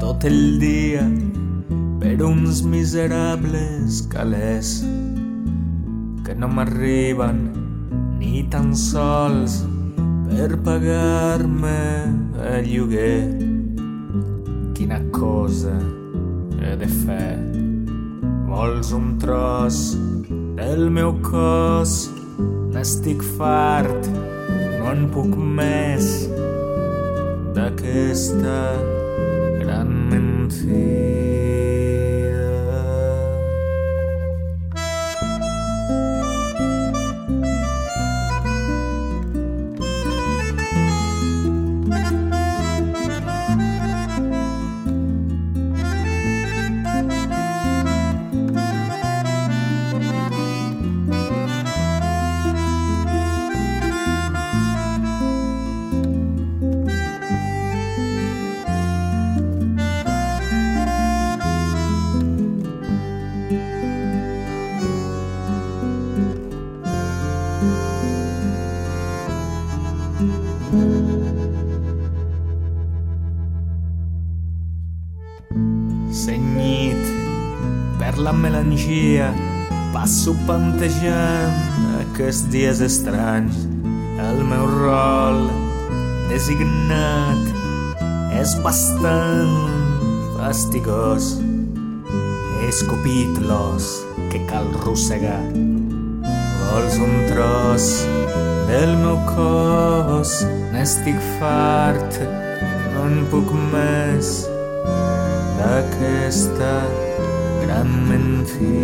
tot el dia per uns miserables calés que no m'arriben ni tan sols per pagar-me el lloguer. Quina cosa he de fer? Vols un tros del meu cos? N'estic fart, no en puc més d'aquesta gran mentida. Senyit per la melangia passo pantejant aquests dies estranys el meu rol designat és bastant fastigós. He escopit l'os que cal rossegar vols un tros del meu cos n'estic fart no en puc més d'aquesta gran mentida.